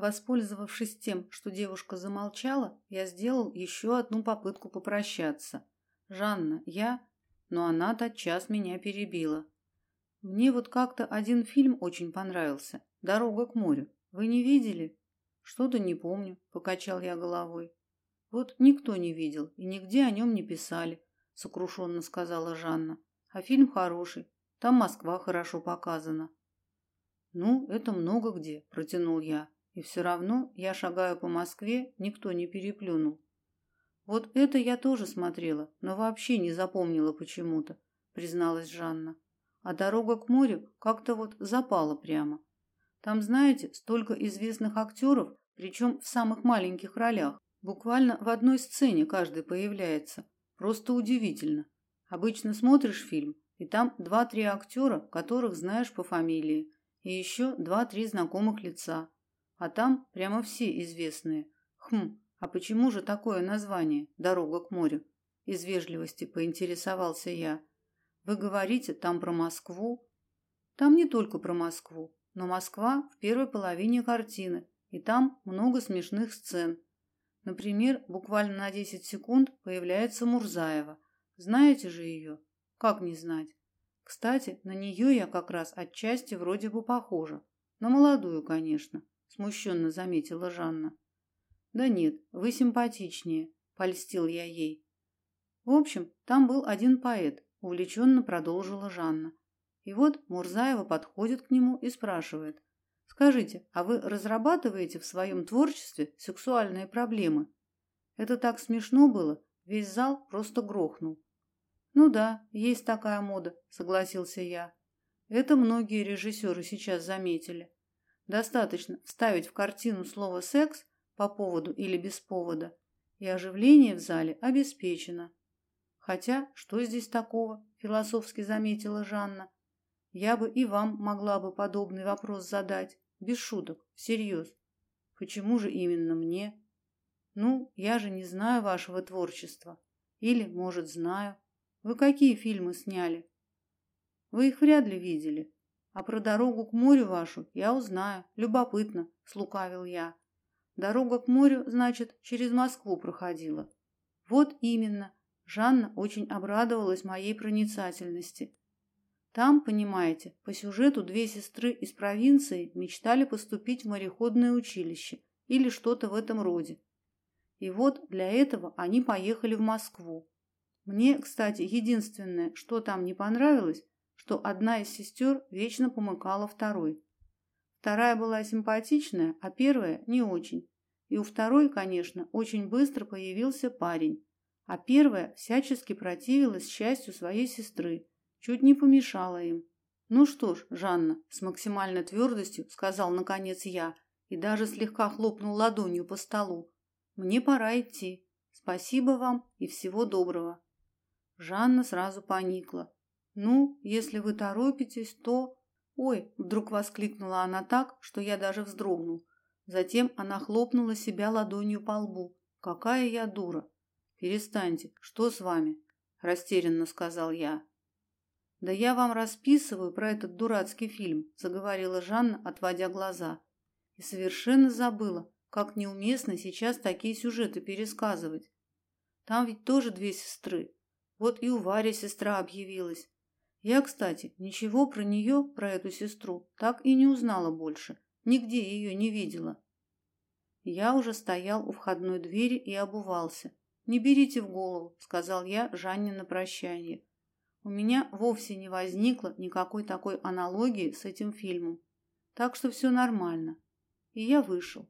Воспользовавшись тем, что девушка замолчала, я сделал еще одну попытку попрощаться. «Жанна, я...» Но она тотчас меня перебила. «Мне вот как-то один фильм очень понравился. «Дорога к морю». Вы не видели?» «Что-то не помню», — покачал я головой. «Вот никто не видел и нигде о нем не писали», — сокрушенно сказала Жанна. «А фильм хороший. Там Москва хорошо показана». «Ну, это много где», — протянул я. И все равно я шагаю по Москве, никто не переплюнул. Вот это я тоже смотрела, но вообще не запомнила почему-то, призналась Жанна. А дорога к морю как-то вот запала прямо. Там, знаете, столько известных актеров, причем в самых маленьких ролях. Буквально в одной сцене каждый появляется. Просто удивительно. Обычно смотришь фильм, и там два-три актера, которых знаешь по фамилии, и еще два-три знакомых лица. А там прямо все известные. Хм, а почему же такое название «Дорога к морю»? Из вежливости поинтересовался я. Вы говорите там про Москву? Там не только про Москву, но Москва в первой половине картины, и там много смешных сцен. Например, буквально на 10 секунд появляется Мурзаева. Знаете же ее? Как не знать? Кстати, на нее я как раз отчасти вроде бы похожа. На молодую, конечно смущенно заметила Жанна. Да нет, вы симпатичнее, польстил я ей. В общем, там был один поэт, увлеченно продолжила Жанна. И вот Мурзаева подходит к нему и спрашивает: "Скажите, а вы разрабатываете в своем творчестве сексуальные проблемы?" Это так смешно было, весь зал просто грохнул. Ну да, есть такая мода, согласился я. Это многие режиссеры сейчас заметили. Достаточно вставить в картину слово «секс» по поводу или без повода, и оживление в зале обеспечено. Хотя, что здесь такого, философски заметила Жанна. Я бы и вам могла бы подобный вопрос задать, без шуток, всерьез. Почему же именно мне? Ну, я же не знаю вашего творчества. Или, может, знаю. Вы какие фильмы сняли? Вы их вряд ли видели. А про дорогу к морю вашу я узнаю. Любопытно, слукавил я. Дорога к морю, значит, через Москву проходила. Вот именно. Жанна очень обрадовалась моей проницательности. Там, понимаете, по сюжету две сестры из провинции мечтали поступить в мореходное училище или что-то в этом роде. И вот для этого они поехали в Москву. Мне, кстати, единственное, что там не понравилось, что одна из сестер вечно помыкала второй. Вторая была симпатичная, а первая не очень. И у второй, конечно, очень быстро появился парень, а первая всячески противилась счастью своей сестры, чуть не помешала им. Ну что ж, Жанна, с максимальной твердостью сказал наконец я и даже слегка хлопнул ладонью по столу. Мне пора идти. Спасибо вам и всего доброго. Жанна сразу поникла. Ну, если вы торопитесь, то Ой, вдруг воскликнула она так, что я даже вздрогнул. Затем она хлопнула себя ладонью по лбу. Какая я дура. Перестаньте. Что с вами? растерянно сказал я. Да я вам расписываю про этот дурацкий фильм, заговорила Жанна, отводя глаза. И совершенно забыла, как неуместно сейчас такие сюжеты пересказывать. Там ведь тоже две сестры. Вот и у Вари сестра объявилась. Я, кстати, ничего про нее, про эту сестру, так и не узнала больше. Нигде ее не видела. Я уже стоял у входной двери и обувался. Не берите в голову, сказал я Жанне на прощание. У меня вовсе не возникло никакой такой аналогии с этим фильмом. Так что все нормально. И я вышел.